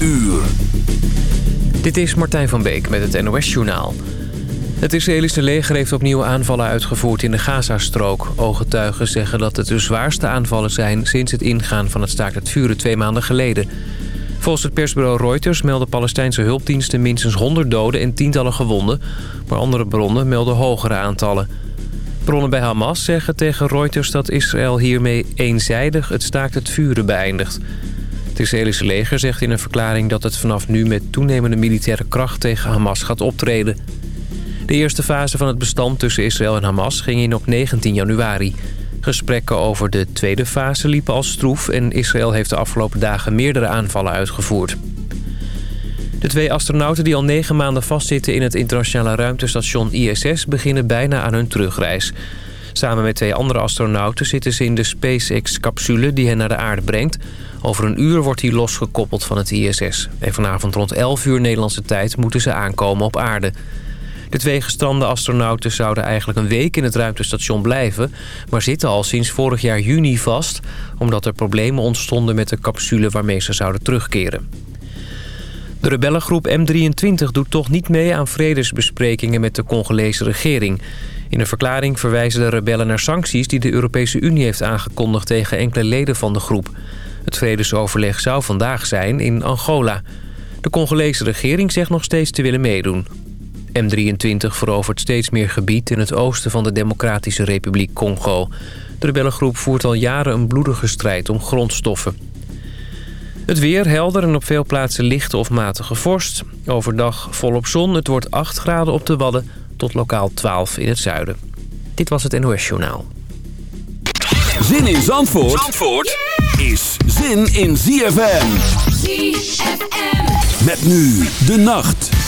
uur. Dit is Martijn van Beek met het NOS-journaal. Het Israëlische leger heeft opnieuw aanvallen uitgevoerd in de Gazastrook. Ooggetuigen zeggen dat het de zwaarste aanvallen zijn... sinds het ingaan van het staakt het vuren twee maanden geleden. Volgens het persbureau Reuters melden Palestijnse hulpdiensten... minstens 100 doden en tientallen gewonden. Maar andere bronnen melden hogere aantallen. Bronnen bij Hamas zeggen tegen Reuters dat Israël hiermee eenzijdig... het staakt het vuren beëindigt. Het Israëlische leger zegt in een verklaring dat het vanaf nu met toenemende militaire kracht tegen Hamas gaat optreden. De eerste fase van het bestand tussen Israël en Hamas ging in op 19 januari. Gesprekken over de tweede fase liepen als stroef en Israël heeft de afgelopen dagen meerdere aanvallen uitgevoerd. De twee astronauten die al negen maanden vastzitten in het internationale ruimtestation ISS beginnen bijna aan hun terugreis. Samen met twee andere astronauten zitten ze in de SpaceX-capsule die hen naar de aarde brengt. Over een uur wordt hij losgekoppeld van het ISS. En vanavond rond 11 uur Nederlandse tijd moeten ze aankomen op aarde. De twee gestrande astronauten zouden eigenlijk een week in het ruimtestation blijven... maar zitten al sinds vorig jaar juni vast... omdat er problemen ontstonden met de capsule waarmee ze zouden terugkeren. De rebellengroep M23 doet toch niet mee aan vredesbesprekingen met de Congolese regering. In een verklaring verwijzen de rebellen naar sancties die de Europese Unie heeft aangekondigd tegen enkele leden van de groep. Het vredesoverleg zou vandaag zijn in Angola. De Congolese regering zegt nog steeds te willen meedoen. M23 verovert steeds meer gebied in het oosten van de Democratische Republiek Congo. De rebellengroep voert al jaren een bloedige strijd om grondstoffen. Het weer helder en op veel plaatsen lichte of matige vorst. Overdag volop zon. Het wordt 8 graden op de Wadden tot lokaal 12 in het zuiden. Dit was het NOS Journaal. Zin in Zandvoort, Zandvoort is zin in ZFM. ZFM. Met nu de nacht.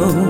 know.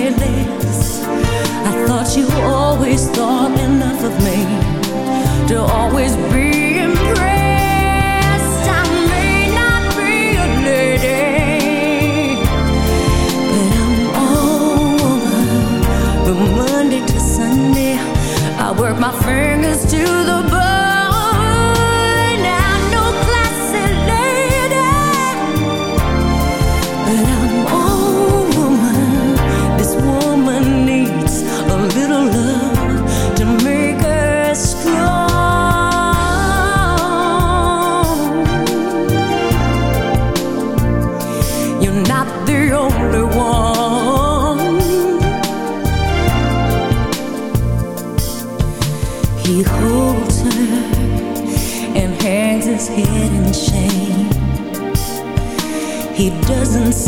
less. I thought you always thought enough of me to always be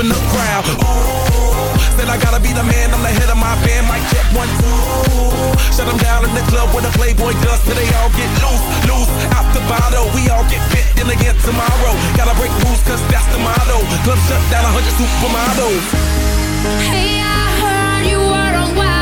in the crowd. Oh, said I gotta be the man, I'm the head of my band. Mic check one, two. Shut them down in the club where the Playboy does till they all get loose, loose. Out the bottle, we all get fit in again tomorrow. Gotta break rules, cause that's the motto. Club shut down, 100 supermodels. Hey, I heard you were on wild.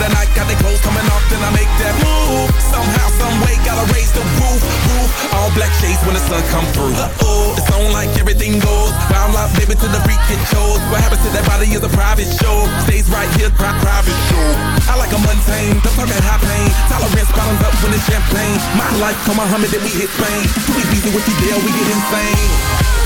the night, got the clothes coming off, then I make that move. Somehow, some way, gotta raise the roof, roof. All black shades when the sun come through. Uh oh, it's on like everything goes. Round life, baby, to the freak it shows. What happens to that body is a private show. Stays right here, pri private show. I like a mundane, the permit high pain. Tolerance bottoms up when it's champagne. My life, come on, Muhammad, then we hit Spain. Too easy with you, deal, we get insane.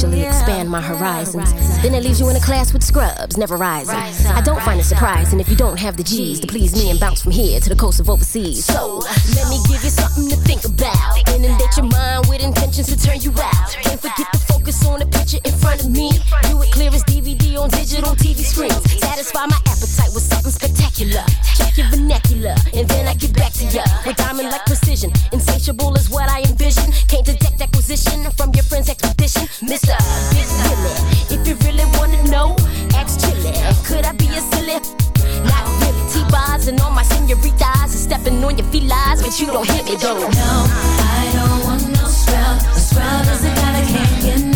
Can't expand my horizons, then it leaves you in a class with scrubs, never rising. I don't find it surprising if you don't have the G's to please me and bounce from here to the coast of overseas. So, let me give you something to think about. Inundate your mind with intentions to turn you out. Can't forget to focus on the picture in front of me. View it clear as DVD on digital TV screens. Satisfy my appetite with something spectacular. Check your vernacular, and then I get back to ya with diamond like precision. Insatiable is what I envision. Can't detect acquisition from your friend's expedition. Big Willie, if you really wanna know, ask Chili. Could I be a silly? Not really. T-bars and all my senoritas are stepping on your felines, but you don't hit me though. No, I don't want no scrub. A scrub is a guy that can't get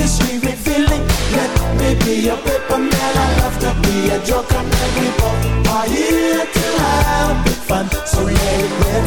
this revealing. Let me be a paper man I love to be a joke on we both party till I have big fun So let it rip